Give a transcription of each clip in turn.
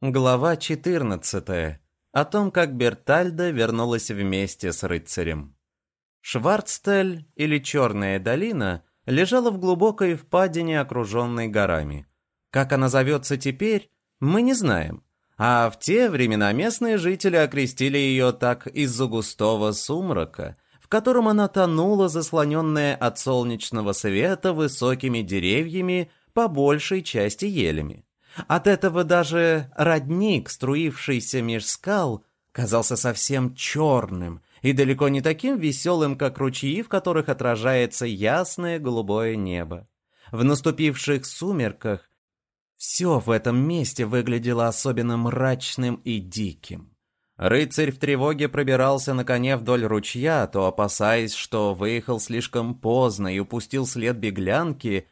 Глава 14. О том, как Бертальда вернулась вместе с рыцарем. Шварцтель, или Черная долина, лежала в глубокой впадине, окруженной горами. Как она зовется теперь, мы не знаем. А в те времена местные жители окрестили ее так из-за густого сумрака, в котором она тонула, заслоненная от солнечного света высокими деревьями, по большей части елями. От этого даже родник, струившийся меж скал, казался совсем черным и далеко не таким веселым, как ручьи, в которых отражается ясное голубое небо. В наступивших сумерках все в этом месте выглядело особенно мрачным и диким. Рыцарь в тревоге пробирался на коне вдоль ручья, то опасаясь, что выехал слишком поздно и упустил след беглянки,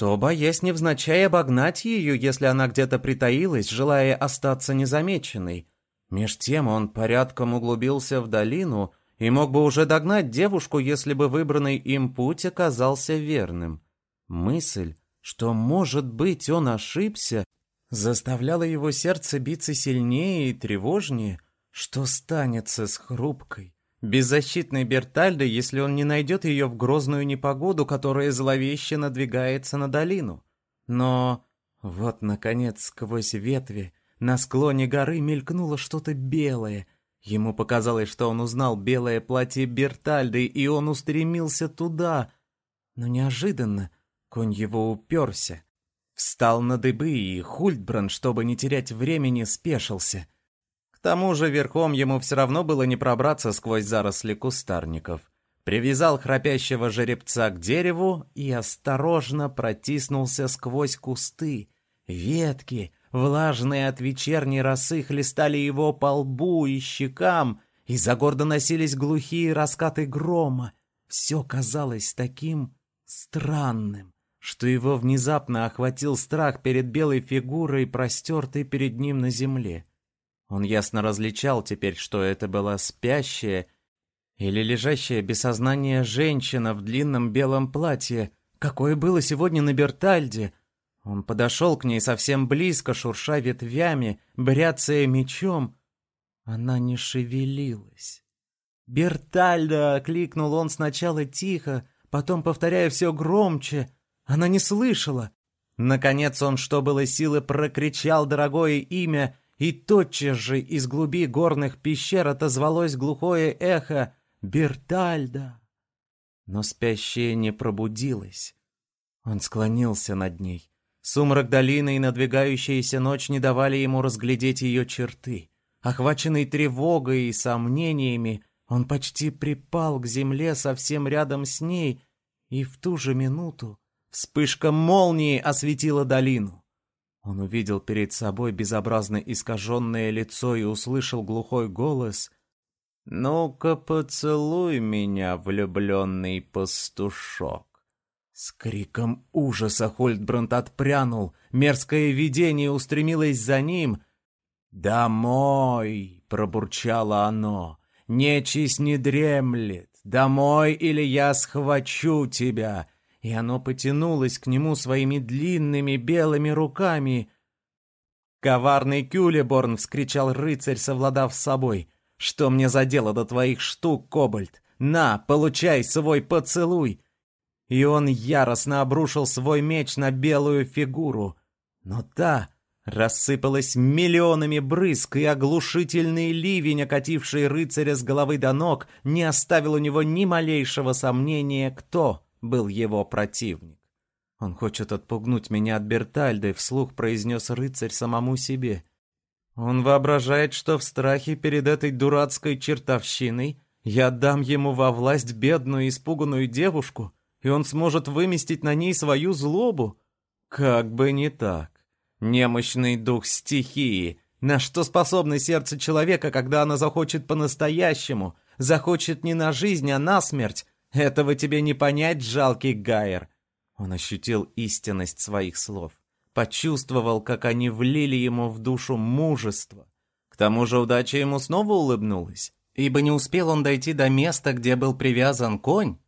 то боясь невзначай обогнать ее, если она где-то притаилась, желая остаться незамеченной. Меж тем он порядком углубился в долину и мог бы уже догнать девушку, если бы выбранный им путь оказался верным. Мысль, что, может быть, он ошибся, заставляла его сердце биться сильнее и тревожнее, что станется с хрупкой, Беззащитный Бертальда, если он не найдет ее в грозную непогоду, которая зловеще надвигается на долину. Но вот, наконец, сквозь ветви на склоне горы мелькнуло что-то белое. Ему показалось, что он узнал белое платье Бертальды, и он устремился туда. Но неожиданно конь его уперся. Встал на дыбы, и Хультбран, чтобы не терять времени, спешился — тому же верхом ему все равно было не пробраться сквозь заросли кустарников. Привязал храпящего жеребца к дереву и осторожно протиснулся сквозь кусты. Ветки, влажные от вечерней росы, хлестали его по лбу и щекам, и за гордо носились глухие раскаты грома. Все казалось таким странным, что его внезапно охватил страх перед белой фигурой, простертой перед ним на земле. Он ясно различал теперь, что это была спящая или лежащая без сознания женщина в длинном белом платье, какое было сегодня на Бертальде. Он подошел к ней совсем близко, шурша ветвями, бряцая мечом. Она не шевелилась. «Бертальда!» — окликнул он сначала тихо, потом повторяя все громче. Она не слышала. Наконец он, что было силы, прокричал дорогое имя и тотчас же из глуби горных пещер отозвалось глухое эхо «Бертальда!». Но спящая не пробудилась. Он склонился над ней. Сумрак долины и надвигающаяся ночь не давали ему разглядеть ее черты. Охваченный тревогой и сомнениями, он почти припал к земле совсем рядом с ней, и в ту же минуту вспышка молнии осветила долину. Он увидел перед собой безобразно искаженное лицо и услышал глухой голос «Ну-ка поцелуй меня, влюбленный пастушок». С криком ужаса Хольдбранд отпрянул, мерзкое видение устремилось за ним. «Домой!» — пробурчало оно. «Нечисть не дремлет! Домой, или я схвачу тебя!» И оно потянулось к нему своими длинными белыми руками. «Коварный Кюлеборн!» — вскричал рыцарь, совладав с собой. «Что мне за дело до твоих штук, Кобальт? На, получай свой поцелуй!» И он яростно обрушил свой меч на белую фигуру. Но та рассыпалась миллионами брызг, и оглушительный ливень, окативший рыцаря с головы до ног, не оставил у него ни малейшего сомнения, кто был его противник. «Он хочет отпугнуть меня от Бертальды», — вслух произнес рыцарь самому себе. «Он воображает, что в страхе перед этой дурацкой чертовщиной я дам ему во власть бедную испуганную девушку, и он сможет выместить на ней свою злобу. Как бы не так. Немощный дух стихии. На что способно сердце человека, когда оно захочет по-настоящему, захочет не на жизнь, а на смерть, этого тебе не понять, жалкий Гайер. Он ощутил истинность своих слов, почувствовал, как они влили ему в душу мужество. К тому же удача ему снова улыбнулась, ибо не успел он дойти до места, где был привязан конь,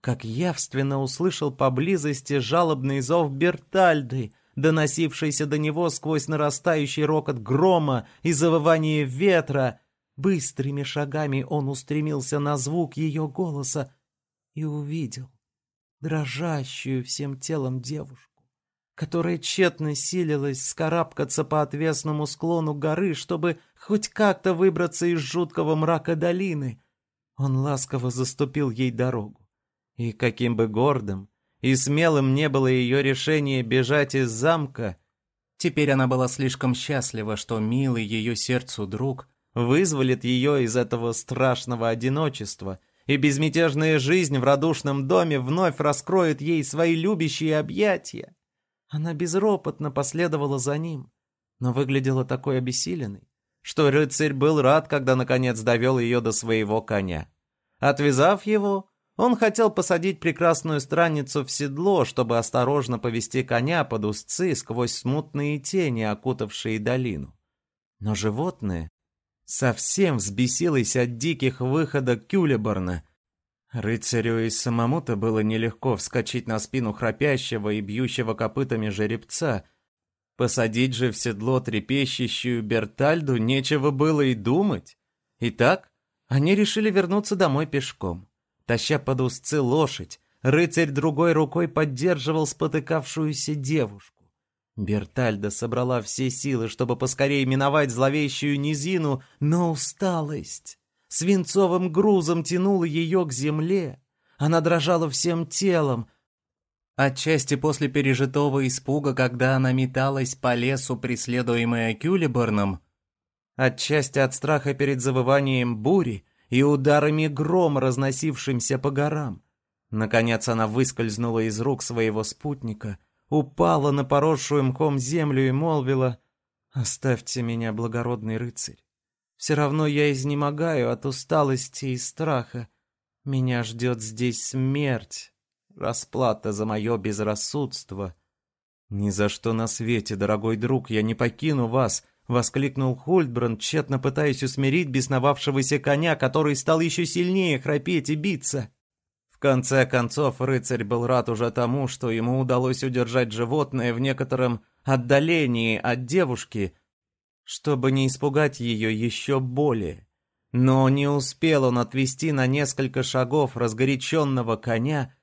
как явственно услышал поблизости жалобный зов Бертальды. доносившийся до него сквозь нарастающий рокот грома и завывание ветра. Быстрыми шагами он устремился на звук ее голоса и увидел дрожащую всем телом девушку, которая тщетно силилась скарабкаться по отвесному склону горы, чтобы хоть как-то выбраться из жуткого мрака долины. Он ласково заступил ей дорогу. И каким бы гордым и смелым не было ее решение бежать из замка, теперь она была слишком счастлива, что милый ее сердцу друг вызволит ее из этого страшного одиночества, и безмятежная жизнь в радушном доме вновь раскроет ей свои любящие объятия. Она безропотно последовала за ним, но выглядела такой обессиленной, что рыцарь был рад, когда наконец довел ее до своего коня. Отвязав его, он хотел посадить прекрасную странницу в седло, чтобы осторожно повести коня под узцы сквозь смутные тени, окутавшие долину. Но животное совсем взбесилось от диких выходок Кюлеборна. Рыцарю и самому-то было нелегко вскочить на спину храпящего и бьющего копытами жеребца. Посадить же в седло трепещущую Бертальду нечего было и думать. Итак, они решили вернуться домой пешком. Таща под узцы лошадь, рыцарь другой рукой поддерживал спотыкавшуюся девушку. Бертальда собрала все силы, чтобы поскорее миновать зловещую низину, но усталость свинцовым грузом тянула ее к земле. Она дрожала всем телом, Отчасти после пережитого испуга, когда она металась по лесу, преследуемая Кюлеборном, отчасти от страха перед завыванием бури, и ударами грома, разносившимся по горам. Наконец она выскользнула из рук своего спутника, упала на поросшую мхом землю и молвила «Оставьте меня, благородный рыцарь. Все равно я изнемогаю от усталости и страха. Меня ждет здесь смерть, расплата за мое безрассудство». «Ни за что на свете, дорогой друг, я не покину вас», Воскликнул Хольдбранд, тщетно пытаясь усмирить бесновавшегося коня, который стал еще сильнее храпеть и биться. Конце концов, рыцарь был рад уже тому, что ему удалось удержать животное в некотором отдалении от девушки, чтобы не испугать ее еще более. Но не успел он отвести на несколько шагов разгоряченного коня,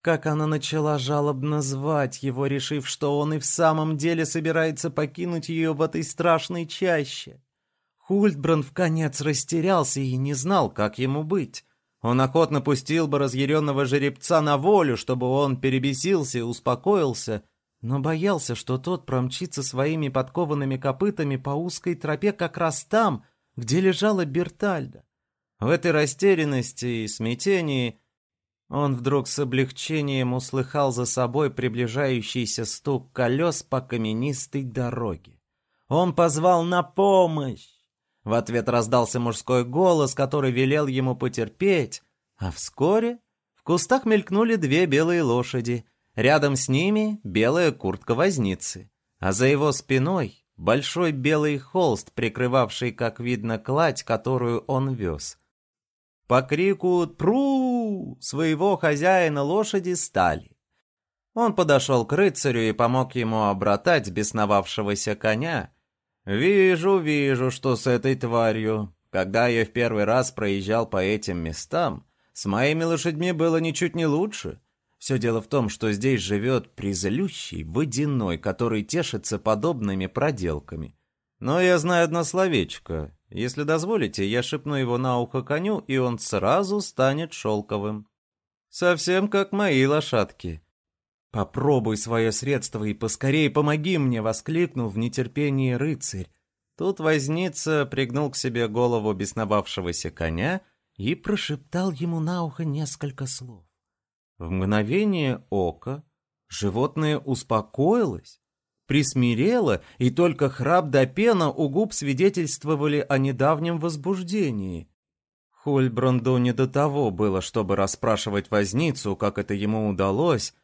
как она начала жалобно звать его, решив, что он и в самом деле собирается покинуть ее в этой страшной чаще. Хультбран в конец растерялся и не знал, как ему быть. Он охотно пустил бы разъяренного жеребца на волю, чтобы он перебесился и успокоился, но боялся, что тот промчится своими подкованными копытами по узкой тропе как раз там, где лежала Бертальда. В этой растерянности и смятении он вдруг с облегчением услыхал за собой приближающийся стук колес по каменистой дороге. Он позвал на помощь. В ответ раздался мужской голос, который велел ему потерпеть, а вскоре в кустах мелькнули две белые лошади. Рядом с ними белая куртка возницы, а за его спиной большой белый холст, прикрывавший, как видно, кладь, которую он вез. По крику «Пру!» своего хозяина лошади стали. Он подошел к рыцарю и помог ему обратать бесновавшегося коня. «Вижу, вижу, что с этой тварью. Когда я в первый раз проезжал по этим местам, с моими лошадьми было ничуть не лучше. Все дело в том, что здесь живет призлющий водяной, который тешится подобными проделками. Но я знаю одно словечко. Если дозволите, я шепну его на ухо коню, и он сразу станет шелковым. Совсем как мои лошадки. Попробуй свое средство и поскорее помоги мне, воскликнул в нетерпении рыцарь. Тут возница пригнул к себе голову бесновавшегося коня и прошептал ему на ухо несколько слов. В мгновение ока животное успокоилось присмирела, и только храп до пена у губ свидетельствовали о недавнем возбуждении. Хольбранду не до того было, чтобы расспрашивать возницу, как это ему удалось.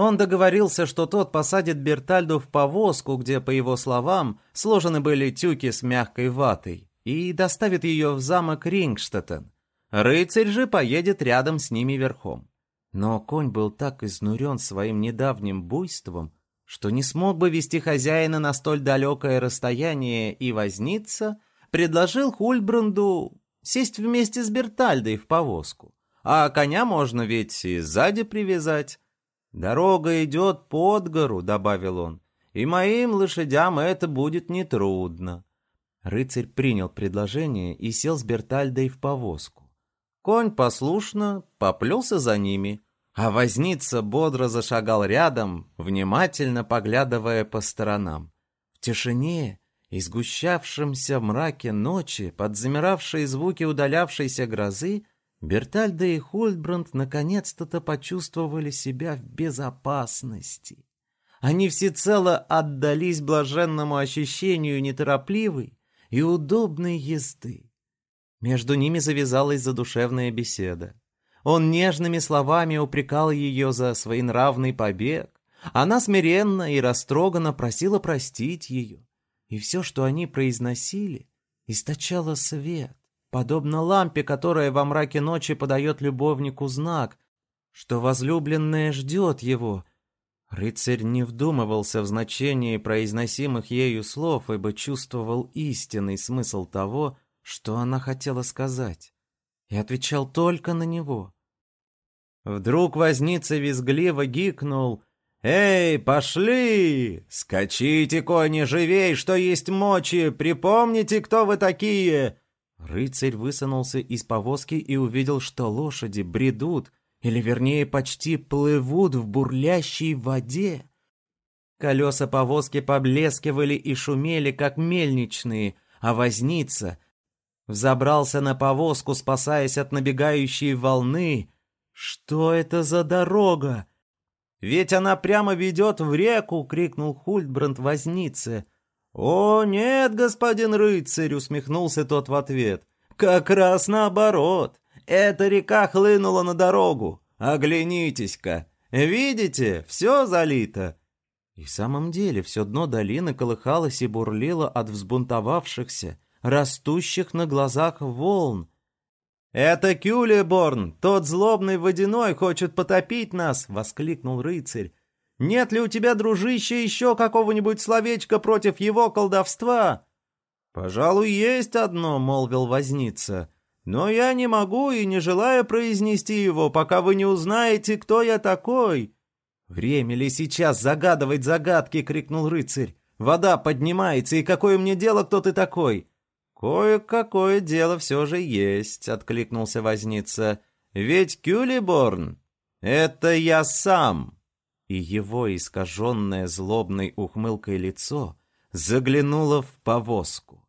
Он договорился, что тот посадит Бертальду в повозку, где, по его словам, сложены были тюки с мягкой ватой, и доставит ее в замок Рингштеттен. Рыцарь же поедет рядом с ними верхом. Но конь был так изнурен своим недавним буйством, что не смог бы вести хозяина на столь далекое расстояние и возниться, предложил Хульбранду сесть вместе с Бертальдой в повозку. А коня можно ведь и сзади привязать. «Дорога идет под гору», — добавил он, — «и моим лошадям это будет нетрудно». Рыцарь принял предложение и сел с Бертальдой в повозку. Конь послушно поплелся за ними, а возница бодро зашагал рядом, внимательно поглядывая по сторонам. В тишине и сгущавшемся мраке ночи, под замиравшие звуки удалявшейся грозы, Бертальда и Хольдбранд наконец-то почувствовали себя в безопасности. Они всецело отдались блаженному ощущению неторопливой и удобной езды. Между ними завязалась задушевная беседа. Он нежными словами упрекал ее за своенравный побег. Она смиренно и растроганно просила простить ее. И все, что они произносили, источало свет подобно лампе, которая во мраке ночи подает любовнику знак, что возлюбленная ждет его. Рыцарь не вдумывался в значении произносимых ею слов, ибо чувствовал истинный смысл того, что она хотела сказать, и отвечал только на него. Вдруг возница визгливо гикнул «Эй, пошли! Скачите, кони, живей, что есть мочи! Припомните, кто вы такие! Рыцарь высунулся из повозки и увидел, что лошади бредут, или вернее почти плывут в бурлящей воде. Колеса повозки поблескивали и шумели, как мельничные, а возница взобрался на повозку, спасаясь от набегающей волны. «Что это за дорога?» «Ведь она прямо ведет в реку!» — крикнул Хультбранд вознице. «О, нет, господин рыцарь!» — усмехнулся тот в ответ. «Как раз наоборот. Эта река хлынула на дорогу. Оглянитесь-ка. Видите, все залито». И в самом деле все дно долины колыхалось и бурлило от взбунтовавшихся, растущих на глазах волн. «Это Кюлеборн, тот злобный водяной, хочет потопить нас!» — воскликнул рыцарь. Нет ли у тебя, дружище, еще какого-нибудь словечка против его колдовства?» «Пожалуй, есть одно», — молвил возница. «Но я не могу и не желаю произнести его, пока вы не узнаете, кто я такой». «Время ли сейчас загадывать загадки?» — крикнул рыцарь. «Вода поднимается, и какое мне дело, кто ты такой?» «Кое-какое дело все же есть», — откликнулся возница. «Ведь Кюлиборн — это я сам» и его искаженное злобной ухмылкой лицо заглянуло в повозку.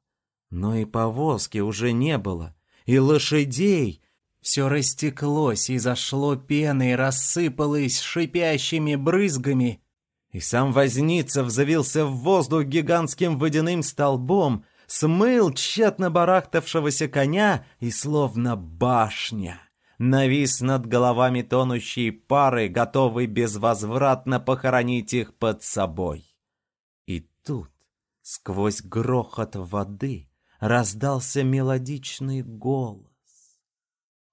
Но и повозки уже не было, и лошадей все растеклось и зашло пеной, рассыпалось шипящими брызгами, и сам Возница взвился в воздух гигантским водяным столбом, смыл тщетно барахтавшегося коня и словно башня навис над головами тонущей пары, готовый безвозвратно похоронить их под собой. И тут, сквозь грохот воды, раздался мелодичный голос.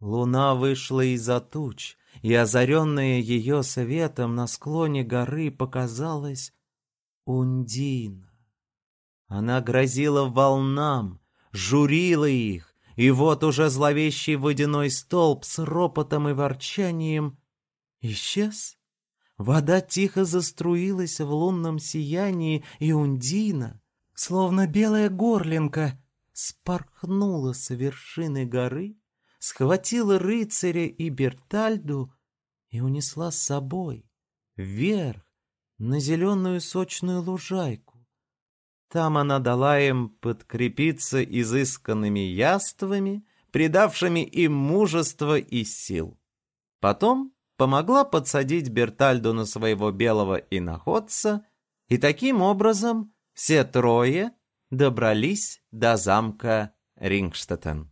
Луна вышла из-за туч, и, озаренная ее светом, на склоне горы показалась Ундина. Она грозила волнам, журила их, и вот уже зловещий водяной столб с ропотом и ворчанием исчез. Вода тихо заструилась в лунном сиянии, и Ундина, словно белая горлинка, спорхнула с вершины горы, схватила рыцаря и Бертальду и унесла с собой вверх на зеленую сочную лужайку. Там она дала им подкрепиться изысканными яствами, придавшими им мужество и сил. Потом помогла подсадить Бертальду на своего белого иноходца, и таким образом все трое добрались до замка Рингштеттен.